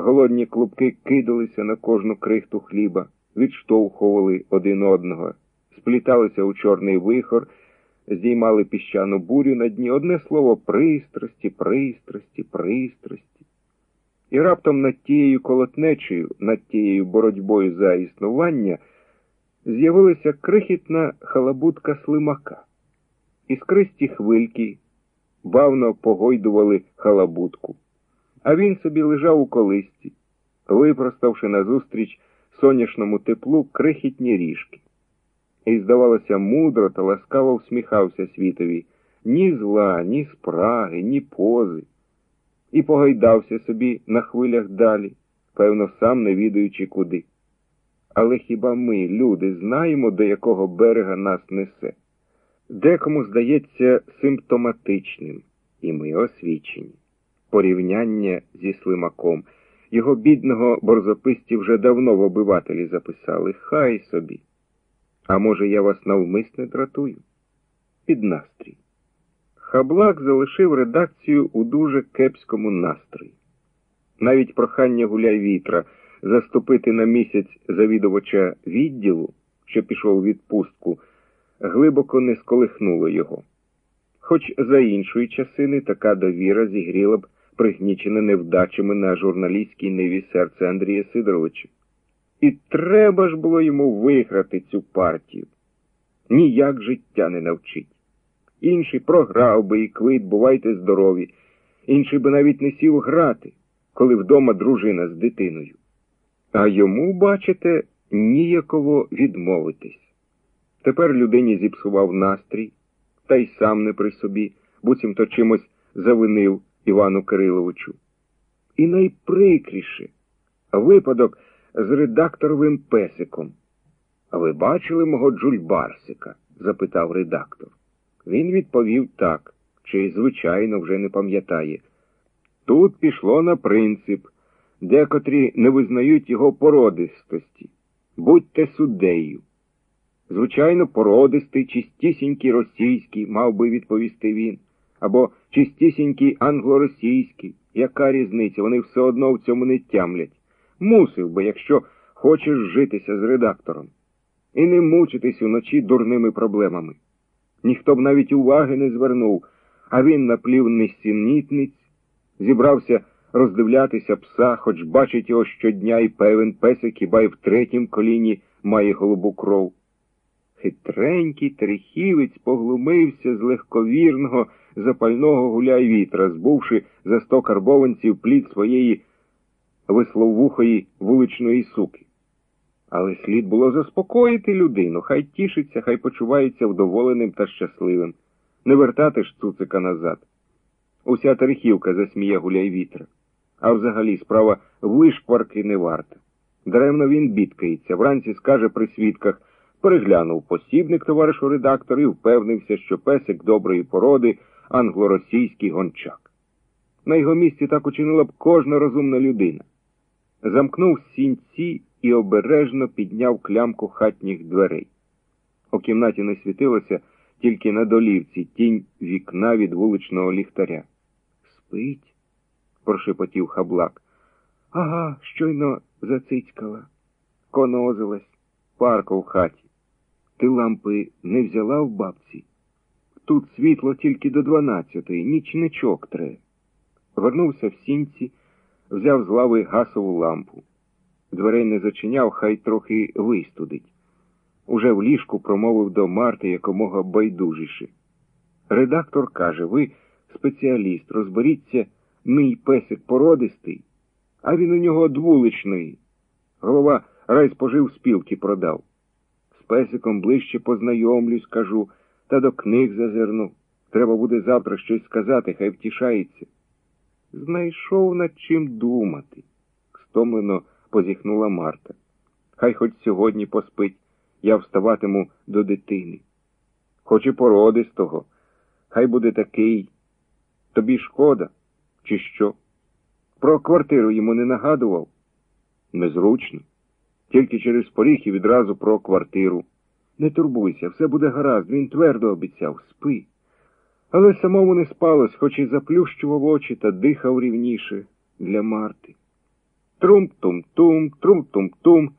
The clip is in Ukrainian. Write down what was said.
Голодні клубки кидалися на кожну крихту хліба, відштовхували один одного, спліталися у чорний вихор, здіймали піщану бурю на дні одне слово пристрасті, пристрасті, пристрасті. І раптом над тією колотнечею, над тією боротьбою за існування з'явилася крихітна халабутка слимака. Іскристі хвильки бавно погойдували халабутку, а він собі лежав у колисці, випроставши назустріч сонячному теплу крихітні ріжки. І, здавалося, мудро та ласкаво всміхався світові ні зла, ні спраги, ні пози і погайдався собі на хвилях далі, певно, сам не відаючи куди. Але хіба ми, люди, знаємо, до якого берега нас несе? Декому здається симптоматичним, і ми освічені. Порівняння зі слимаком. Його бідного борзописті вже давно в обивателі записали. Хай собі. А може, я вас навмисне дратую? Під настрій. Хаблак залишив редакцію у дуже кепському настрої. Навіть прохання гуляй вітра заступити на місяць завідувача відділу, що пішов у відпустку, глибоко не сколихнуло його. Хоч за іншої часини така довіра зігріла б пригнічене невдачами на журналістській ниві серце Андрія Сидоровича. І треба ж було йому виграти цю партію. Ніяк життя не навчить. Інший програв би і квит, бувайте здорові, інший би навіть не сів грати, коли вдома дружина з дитиною. А йому, бачите, ніяково відмовитись. Тепер людині зіпсував настрій, та й сам не при собі, буцімто чимось завинив Івану Кириловичу. І найприкріше випадок з редакторовим песиком. А ви бачили мого джульбарсика? запитав редактор. Він відповів так, чи, звичайно, вже не пам'ятає. Тут пішло на принцип, декотрі не визнають його породистості. Будьте суддею. Звичайно, породистий, чистісінький російський, мав би відповісти він, або чистісінький англо-російський. Яка різниця? Вони все одно в цьому не тямлять. Мусив би, якщо хочеш житися з редактором, і не мучитись уночі дурними проблемами ніхто б навіть уваги не звернув, а він наплів несінітниць, зібрався роздивлятися пса, хоч бачить його щодня і певен песик хіба й в третім коліні має голубу кров. Хитренький трихівець поглумився з легковірного, запального гуляй вітра, збувши за сто карбованців плід своєї висловухої вуличної суки. Але слід було заспокоїти людину, хай тішиться, хай почувається вдоволеним та щасливим. Не вертати ж цуцика назад. Уся Терехівка засміє гуляй вітра. А взагалі справа вишкварки не варта. Даремно він бідкається, вранці скаже при свідках, переглянув посібник товаришу редактор і впевнився, що песик доброї породи англо-російський гончак. На його місці так учинила б кожна розумна людина. Замкнув сінці і обережно підняв клямку хатніх дверей. У кімнаті не світилося тільки на долівці тінь вікна від вуличного ліхтаря. Спить? прошепотів хаблак. Ага, щойно зацицькала. Конозилась, парко в хаті. Ти лампи не взяла в бабці? Тут світло тільки до дванадцятої, нічничок тре. Вернувся в сінці, взяв з лави гасову лампу. Дверей не зачиняв, хай трохи вистудить. Уже в ліжку промовив до Марти якомога байдужіше. Редактор каже, ви спеціаліст, розберіться, мій песик породистий, а він у нього двуличний. Голова райспожив спілки продав. Песиком ближче познайомлюсь, кажу, та до книг зазирну. Треба буде завтра щось сказати, хай втішається. Знайшов над чим думати. Стомлено позіхнула Марта. Хай хоч сьогодні поспить, я вставатиму до дитини. Хоч і породистого, хай буде такий. Тобі шкода, чи що? Про квартиру йому не нагадував? Незручно. Тільки через поріг і відразу про квартиру. Не турбуйся, все буде гаразд, він твердо обіцяв, спи. Але самому не спалось, хоч і заплющував очі та дихав рівніше для Марти. Трум-тум-тум, трум-тум-тум.